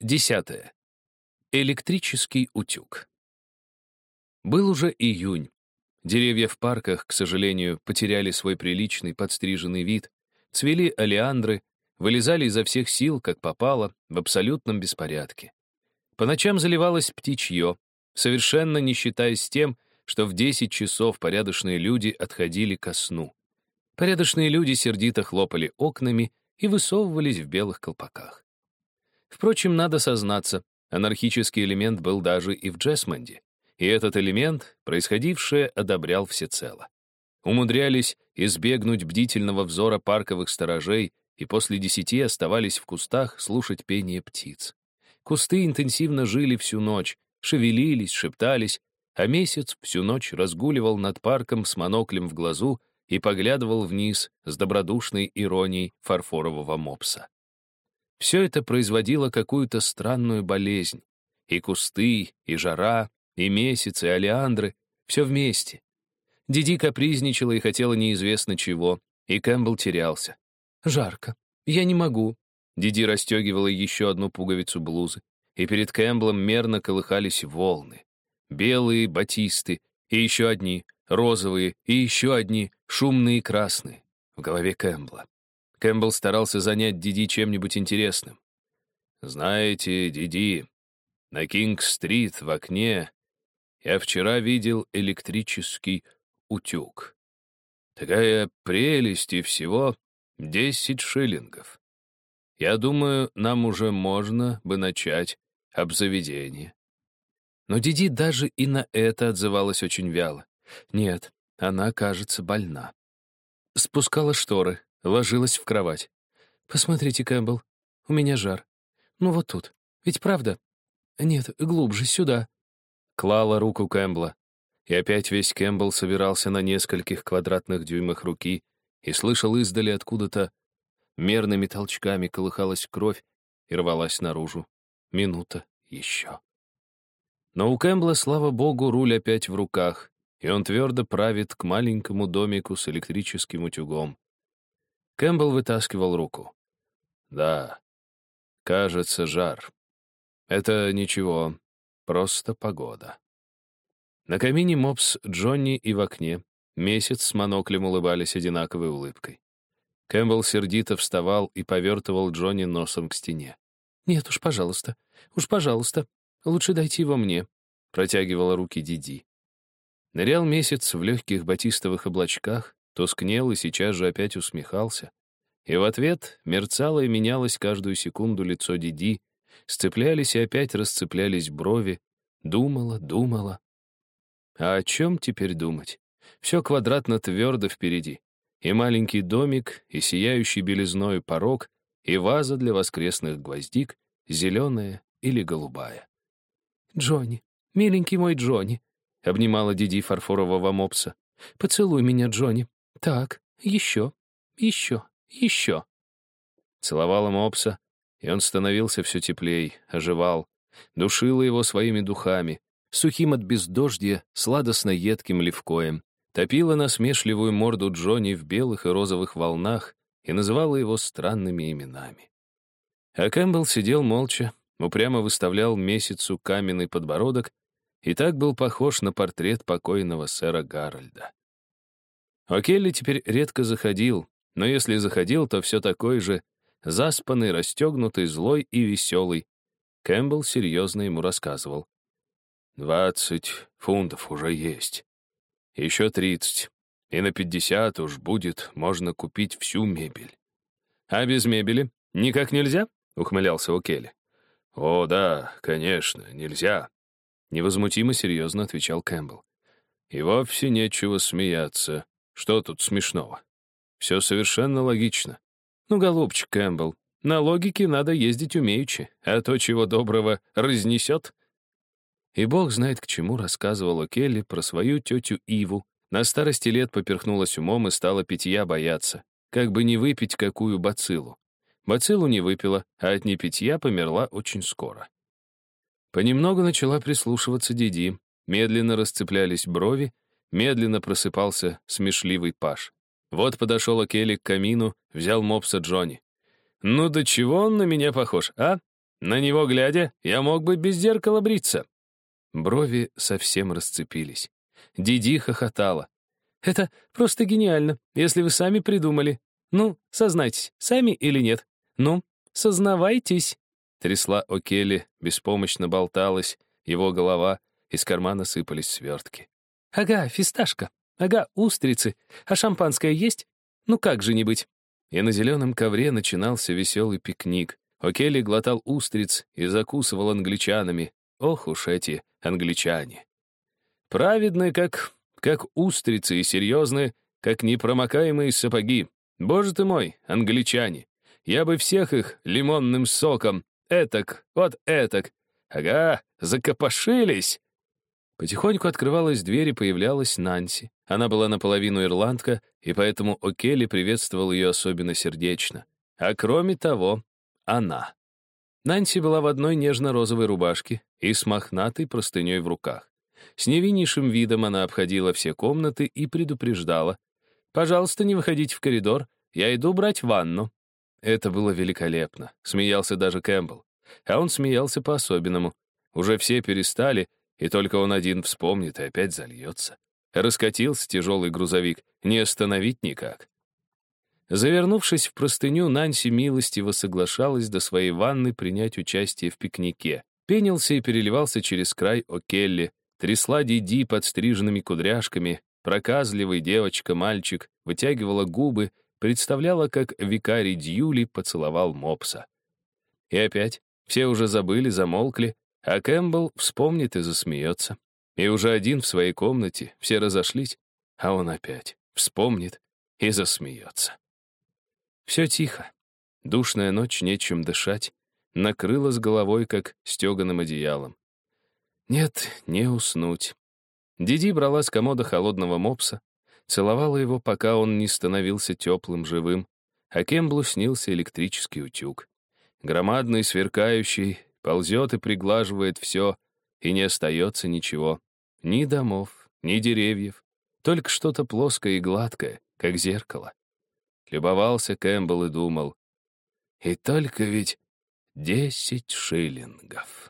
Десятое. Электрический утюг. Был уже июнь. Деревья в парках, к сожалению, потеряли свой приличный подстриженный вид, цвели олеандры, вылезали изо всех сил, как попало, в абсолютном беспорядке. По ночам заливалось птичье, совершенно не считаясь тем, что в 10 часов порядочные люди отходили ко сну. Порядочные люди сердито хлопали окнами и высовывались в белых колпаках. Впрочем, надо сознаться, анархический элемент был даже и в Джесмонде, и этот элемент, происходившее, одобрял всецело. Умудрялись избегнуть бдительного взора парковых сторожей и после десяти оставались в кустах слушать пение птиц. Кусты интенсивно жили всю ночь, шевелились, шептались, а месяц всю ночь разгуливал над парком с моноклем в глазу и поглядывал вниз с добродушной иронией фарфорового мопса. Все это производило какую-то странную болезнь. И кусты, и жара, и месяцы, и олеандры — все вместе. Диди капризничала и хотела неизвестно чего, и Кэмпбелл терялся. «Жарко. Я не могу». Диди расстегивала еще одну пуговицу блузы, и перед Кэмпбеллом мерно колыхались волны. Белые, батисты, и еще одни, розовые, и еще одни, шумные и красные, в голове Кэмпбелла. Кэмпбелл старался занять Диди чем-нибудь интересным. «Знаете, Диди, на Кинг-стрит в окне я вчера видел электрический утюг. Такая прелесть и всего десять шиллингов. Я думаю, нам уже можно бы начать обзаведение». Но Диди даже и на это отзывалась очень вяло. Нет, она, кажется, больна. Спускала шторы, ложилась в кровать. «Посмотрите, Кэмпбелл, у меня жар. Ну вот тут. Ведь правда? Нет, глубже, сюда». Клала руку Кэмпбелла. И опять весь Кэмпбелл собирался на нескольких квадратных дюймах руки и слышал издали откуда-то мерными толчками колыхалась кровь и рвалась наружу. Минута еще. Но у Кэмпбелла, слава богу, руль опять в руках, и он твердо правит к маленькому домику с электрическим утюгом. Кэмпбелл вытаскивал руку. «Да, кажется, жар. Это ничего, просто погода». На камине мопс Джонни и в окне месяц с моноклем улыбались одинаковой улыбкой. Кэмпбелл сердито вставал и повертывал Джонни носом к стене. «Нет уж, пожалуйста, уж пожалуйста, лучше дайте его мне», протягивала руки Диди. Нырял месяц в легких батистовых облачках, тускнел и сейчас же опять усмехался. И в ответ мерцало и менялось каждую секунду лицо Диди, сцеплялись и опять расцеплялись брови, думала, думала. А о чем теперь думать? Все квадратно твердо впереди. И маленький домик, и сияющий белизной порог, и ваза для воскресных гвоздик, зеленая или голубая. «Джонни, миленький мой Джонни», — обнимала Диди фарфорового мопса. «Поцелуй меня, Джонни. Так, еще, еще, еще». Целовала мопса, и он становился все теплей, оживал, душила его своими духами, сухим от бездождья, сладостно-едким левкоем, топила насмешливую морду Джонни в белых и розовых волнах и называла его странными именами. А Кэмпбелл сидел молча, упрямо выставлял месяцу каменный подбородок и так был похож на портрет покойного сэра Гарольда. О'Келли теперь редко заходил, но если заходил, то все такой же, заспанный, расстегнутый, злой и веселый. Кэмпбелл серьезно ему рассказывал. «Двадцать фунтов уже есть. Еще тридцать. И на пятьдесят уж будет можно купить всю мебель». «А без мебели никак нельзя?» — ухмылялся О'Келли. «О, да, конечно, нельзя», — невозмутимо серьезно отвечал Кэмпбелл. «И вовсе нечего смеяться. Что тут смешного? Все совершенно логично. Ну, голубчик Кэмпбелл, на логике надо ездить умеючи, а то, чего доброго, разнесет. И бог знает, к чему рассказывала Келли про свою тетю Иву. На старости лет поперхнулась умом и стала питья бояться, как бы не выпить какую бациллу. Бациллу не выпила, а от непитья померла очень скоро. Понемногу начала прислушиваться Диди, медленно расцеплялись брови, медленно просыпался смешливый паш. Вот подошел Акели к камину, взял мопса Джонни. «Ну до чего он на меня похож, а? На него глядя, я мог бы без зеркала бриться». Брови совсем расцепились. Диди хохотала. «Это просто гениально, если вы сами придумали. Ну, сознайтесь, сами или нет? Ну, сознавайтесь». Трясла О'Келли, беспомощно болталась, его голова, из кармана сыпались свертки. «Ага, фисташка. Ага, устрицы. А шампанское есть? Ну как же не быть?» И на зеленом ковре начинался веселый пикник. О'Келли глотал устриц и закусывал англичанами. Ох уж эти англичане. Праведные, как, как устрицы, и серьезные, как непромокаемые сапоги. Боже ты мой, англичане! Я бы всех их лимонным соком, этак, вот этак. Ага, закопошились. Потихоньку открывалась дверь и появлялась Нанси. Она была наполовину ирландка, и поэтому О'Келли приветствовал ее особенно сердечно. А кроме того, она. Нанси была в одной нежно-розовой рубашке и с мохнатой простыней в руках. С невиннейшим видом она обходила все комнаты и предупреждала. «Пожалуйста, не выходите в коридор, я иду брать ванну». Это было великолепно, смеялся даже Кэмпбелл. А он смеялся по-особенному. Уже все перестали, и только он один вспомнит и опять зальется. Раскатился тяжелый грузовик, не остановить никак. Завернувшись в простыню, Нанси милостиво соглашалась до своей ванны принять участие в пикнике. Пенился и переливался через край О'Келли, трясла Диди под стриженными кудряшками, проказливый девочка-мальчик вытягивала губы, представляла, как викарий Дьюли поцеловал мопса. И опять все уже забыли, замолкли, а Кэмпбелл вспомнит и засмеется. И уже один в своей комнате, все разошлись, а он опять вспомнит и засмеется. Все тихо. Душная ночь, нечем дышать, накрыла с головой, как стеганым одеялом. Нет, не уснуть. Диди брала с комода холодного мопса, целовала его, пока он не становился теплым, живым, а Кемблу снился электрический утюг. Громадный, сверкающий, ползет и приглаживает все, и не остается ничего. Ни домов, ни деревьев, только что-то плоское и гладкое, как зеркало. Любовался Кэмпбелл и думал, и только ведь десять шиллингов.